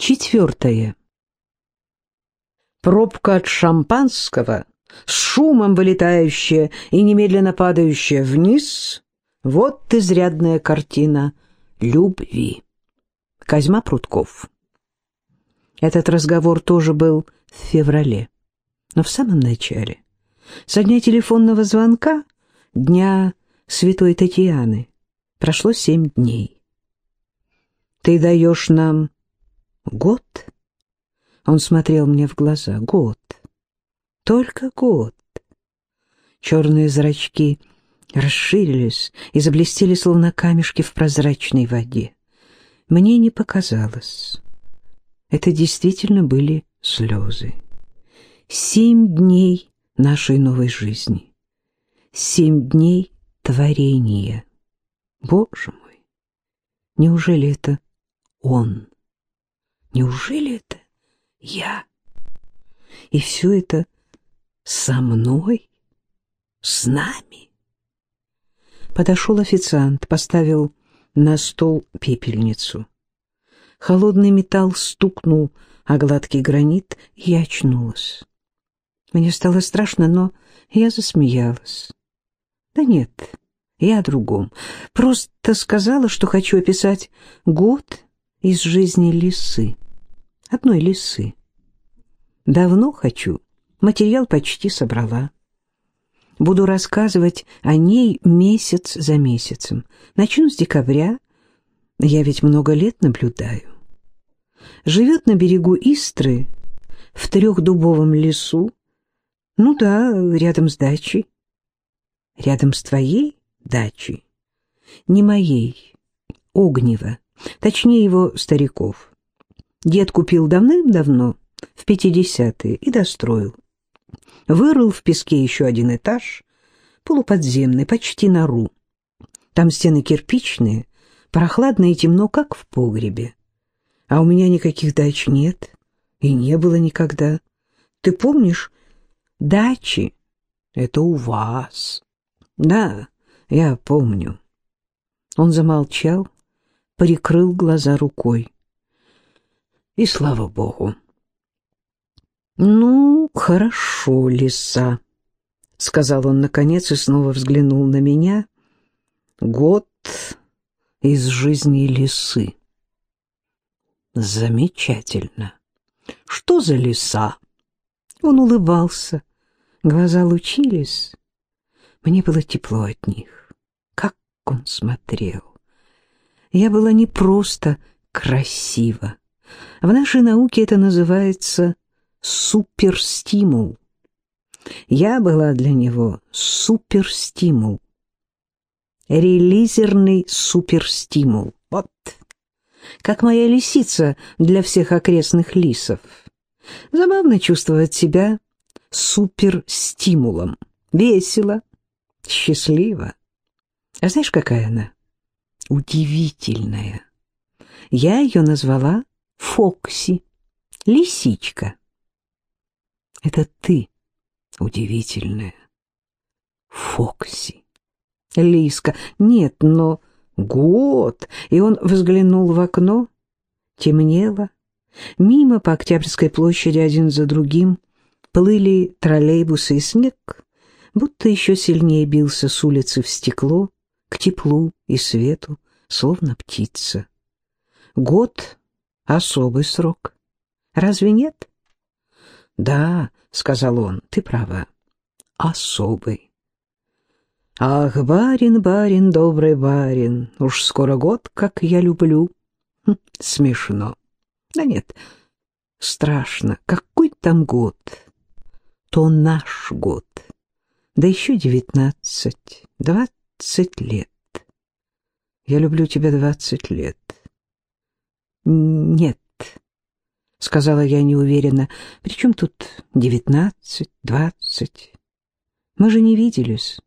Четвертое. Пробка от шампанского, с шумом вылетающая и немедленно падающая вниз, вот изрядная картина любви. Козьма Прутков. Этот разговор тоже был в феврале, но в самом начале, со дня телефонного звонка, дня Святой Татьяны, прошло семь дней. «Ты даешь нам Год? Он смотрел мне в глаза. Год. Только год. Черные зрачки расширились и заблестели, словно камешки в прозрачной воде. Мне не показалось. Это действительно были слезы. Семь дней нашей новой жизни. Семь дней творения. Боже мой, неужели это он? Неужели это я? И все это со мной? С нами? Подошел официант, поставил на стол пепельницу. Холодный металл стукнул а гладкий гранит, и я очнулась. Мне стало страшно, но я засмеялась. Да нет, я о другом. Просто сказала, что хочу описать год из жизни лисы. Одной лисы. Давно хочу. Материал почти собрала. Буду рассказывать о ней месяц за месяцем. Начну с декабря. Я ведь много лет наблюдаю. Живет на берегу Истры, в трехдубовом лесу. Ну да, рядом с дачей. Рядом с твоей дачей. Не моей. Огнева. Точнее, его стариков. Дед купил давным-давно, в пятидесятые, и достроил. Вырыл в песке еще один этаж, полуподземный, почти нору. Там стены кирпичные, прохладно и темно, как в погребе. А у меня никаких дач нет и не было никогда. Ты помнишь, дачи — это у вас. Да, я помню. Он замолчал, прикрыл глаза рукой. И слава богу. «Ну, хорошо, лиса», — сказал он наконец и снова взглянул на меня. «Год из жизни лисы». «Замечательно. Что за лиса?» Он улыбался, глаза лучились. Мне было тепло от них. Как он смотрел! Я была не просто красива. В нашей науке это называется суперстимул. Я была для него суперстимул. Релизерный суперстимул. Вот. Как моя лисица для всех окрестных лисов. Забавно чувствовать себя суперстимулом. Весело, счастливо. А знаешь, какая она? Удивительная. Я ее назвала Фокси, лисичка. Это ты удивительная. Фокси. Лиска. Нет, но год. И он взглянул в окно. Темнело. Мимо по Октябрьской площади один за другим плыли троллейбусы и снег, будто еще сильнее бился с улицы в стекло, к теплу и свету, словно птица. Год — особый срок. Разве нет? — Да, — сказал он, — ты права. Особый. Ах, барин, барин, добрый барин, уж скоро год, как я люблю. Хм, смешно. Да нет, страшно. Какой там год? То наш год. Да еще девятнадцать, двадцать двадцать лет. Я люблю тебя двадцать лет. Нет, сказала я неуверенно. Причем тут девятнадцать, двадцать? Мы же не виделись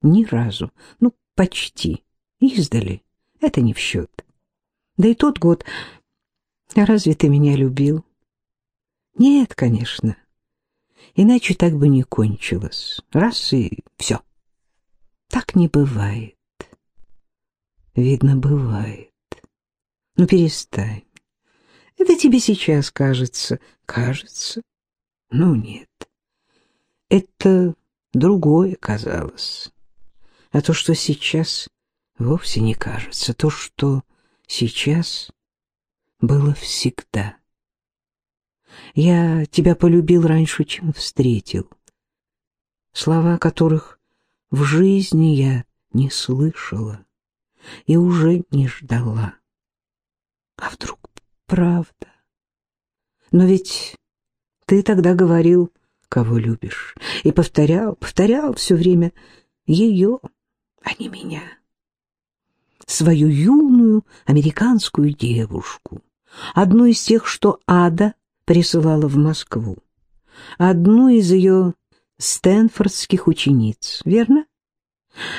ни разу. Ну, почти. Издали. Это не в счет. Да и тот год... А разве ты меня любил? Нет, конечно. Иначе так бы не кончилось. Раз и все. Так не бывает. Видно, бывает. Ну, перестань. Это тебе сейчас кажется. Кажется? Ну, нет. Это другое казалось. А то, что сейчас, вовсе не кажется. То, что сейчас было всегда. Я тебя полюбил раньше, чем встретил. Слова которых в жизни я не слышала и уже не ждала. А вдруг правда? Но ведь ты тогда говорил, кого любишь, и повторял, повторял все время ее, а не меня. Свою юную американскую девушку, одну из тех, что Ада присылала в Москву, одну из ее стэнфордских учениц, верно?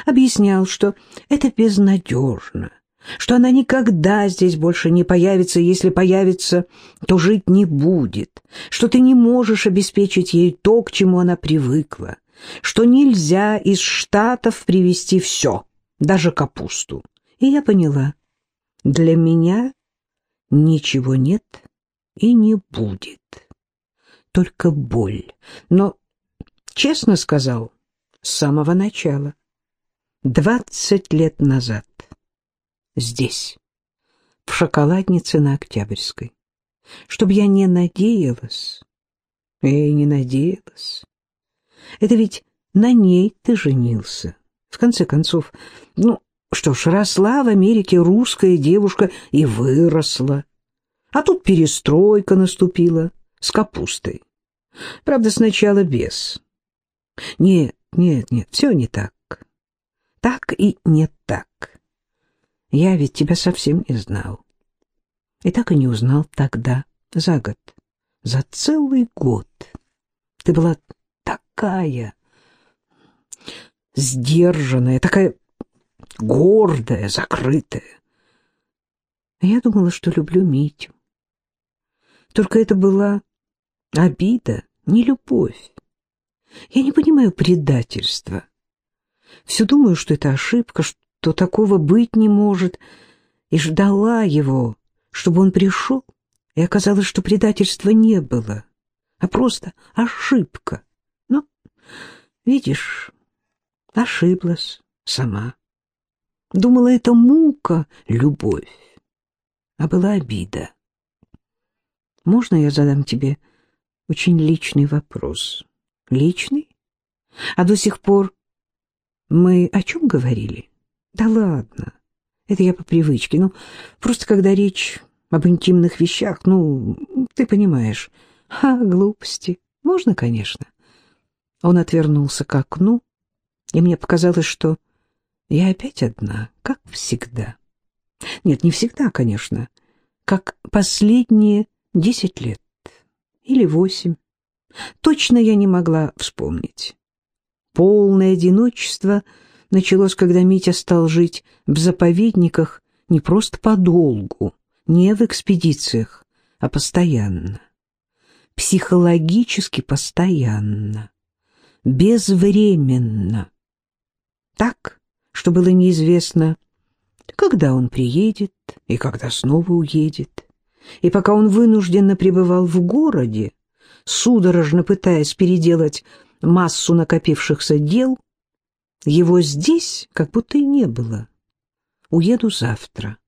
Объяснял, что это безнадежно, что она никогда здесь больше не появится, если появится, то жить не будет, что ты не можешь обеспечить ей то, к чему она привыкла, что нельзя из Штатов привезти все, даже капусту. И я поняла, для меня ничего нет и не будет, только боль. Но, честно сказал, с самого начала, двадцать лет назад, здесь, в шоколаднице на Октябрьской, чтобы я не надеялась, я и не надеялась. Это ведь на ней ты женился. В конце концов, ну, что ж, росла в Америке русская девушка и выросла. А тут перестройка наступила с капустой. Правда, сначала без. Нет, нет, нет, все не так. Так и не так. Я ведь тебя совсем не знал. И так и не узнал тогда, за год, за целый год. Ты была такая сдержанная, такая гордая, закрытая. Я думала, что люблю Митю. Только это была обида, не любовь. Я не понимаю предательства. Все думаю, что это ошибка, что такого быть не может, и ждала его, чтобы он пришел, и оказалось, что предательства не было, а просто ошибка. Ну, видишь, ошиблась сама. Думала, это мука, любовь, а была обида. Можно я задам тебе очень личный вопрос? Личный? А до сих пор мы о чем говорили? Да ладно, это я по привычке. Ну, просто когда речь об интимных вещах, ну, ты понимаешь. А, глупости. Можно, конечно. Он отвернулся к окну, и мне показалось, что я опять одна, как всегда. Нет, не всегда, конечно, как последние десять лет или восемь. Точно я не могла вспомнить. Полное одиночество началось, когда Митя стал жить в заповедниках не просто подолгу, не в экспедициях, а постоянно. Психологически постоянно, безвременно. Так, что было неизвестно, когда он приедет и когда снова уедет. И пока он вынужденно пребывал в городе, судорожно пытаясь переделать массу накопившихся дел, его здесь как будто и не было. Уеду завтра.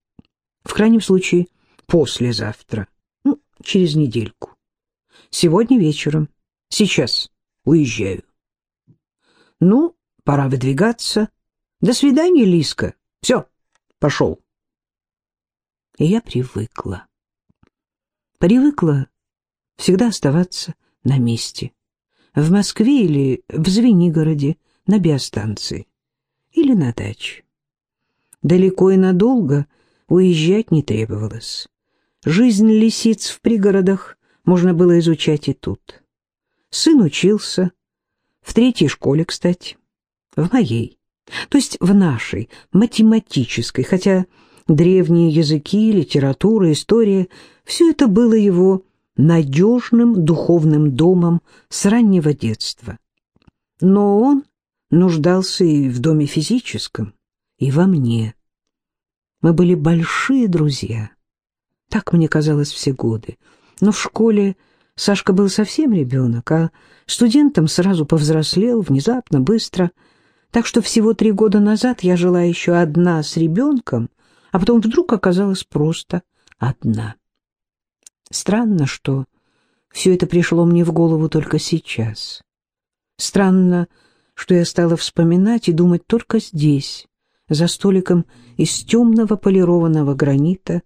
В крайнем случае, послезавтра. Ну, через недельку. Сегодня вечером. Сейчас уезжаю. Ну, пора выдвигаться. До свидания, Лиска. Все, пошел. И я привыкла. Привыкла всегда оставаться на месте. В Москве или в Звенигороде, на биостанции. Или на даче. Далеко и надолго уезжать не требовалось. Жизнь лисиц в пригородах можно было изучать и тут. Сын учился, в третьей школе, кстати, в моей, то есть в нашей, математической, хотя древние языки, литература, история — все это было его надежным духовным домом с раннего детства. Но он нуждался и в доме физическом, и во мне. Мы были большие друзья, Так мне казалось все годы. Но в школе Сашка был совсем ребенок, а студентом сразу повзрослел, внезапно, быстро. Так что всего три года назад я жила еще одна с ребенком, а потом вдруг оказалась просто одна. Странно, что все это пришло мне в голову только сейчас. Странно, что я стала вспоминать и думать только здесь, за столиком из темного полированного гранита,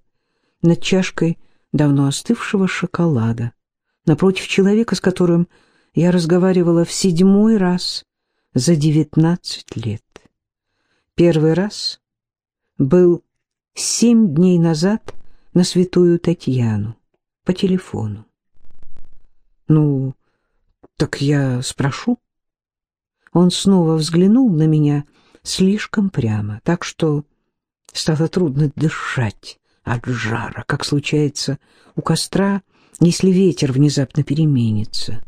над чашкой давно остывшего шоколада, напротив человека, с которым я разговаривала в седьмой раз за девятнадцать лет. Первый раз был семь дней назад на святую Татьяну по телефону. Ну, так я спрошу. Он снова взглянул на меня слишком прямо, так что стало трудно дышать от жара, как случается у костра, если ветер внезапно переменится.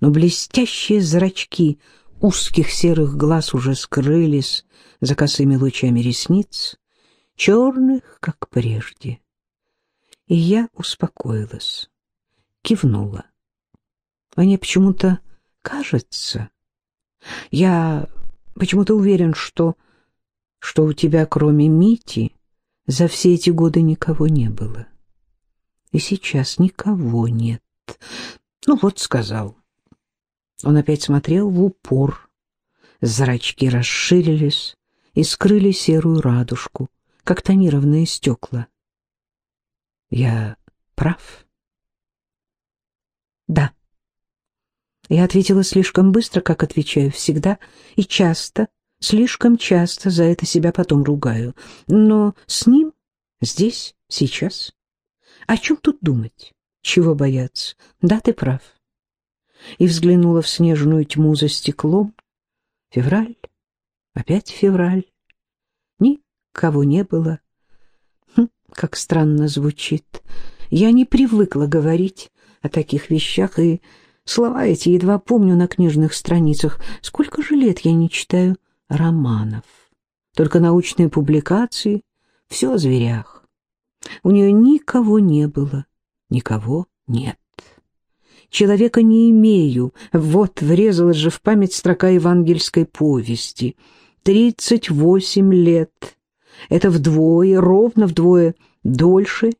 Но блестящие зрачки узких серых глаз уже скрылись за косыми лучами ресниц, черных, как прежде. И я успокоилась, кивнула. Мне почему-то кажется, я почему-то уверен, что, что у тебя, кроме Мити, за все эти годы никого не было. И сейчас никого нет. Ну вот, сказал. Он опять смотрел в упор. Зрачки расширились и скрыли серую радужку, как тонированные стекла. Я прав? Да. Я ответила слишком быстро, как отвечаю всегда, и часто, слишком часто за это себя потом ругаю. Но с ним, здесь, сейчас. О чем тут думать? Чего бояться? Да, ты прав. И взглянула в снежную тьму за стеклом. Февраль, опять февраль. Никого не было. Как странно звучит. Я не привыкла говорить о таких вещах и Слова эти едва помню на книжных страницах. Сколько же лет я не читаю романов. Только научные публикации, все о зверях. У нее никого не было, никого нет. Человека не имею. Вот врезалась же в память строка евангельской повести. Тридцать восемь лет. Это вдвое, ровно вдвое дольше,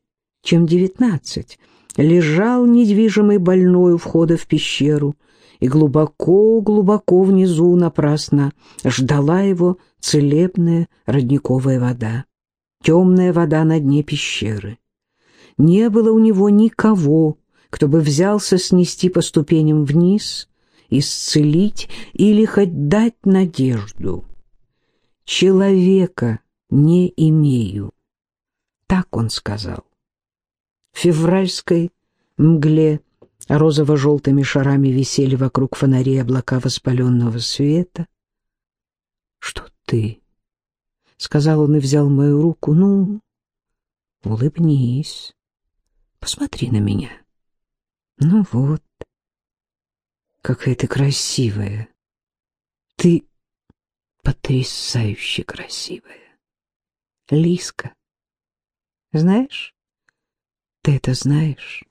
чем девятнадцать лежал недвижимый больной у входа в пещеру, и глубоко-глубоко внизу напрасно ждала его целебная родниковая вода, темная вода на дне пещеры. Не было у него никого, кто бы взялся снести по ступеням вниз, исцелить или хоть дать надежду. «Человека не имею», — так он сказал февральской мгле розово-желтыми шарами висели вокруг фонарей облака воспаленного света. «Что ты?» — сказал он и взял мою руку. «Ну, улыбнись, посмотри на меня. Ну вот, какая ты красивая. Ты потрясающе красивая. Лиска, знаешь?» Ты это знаешь?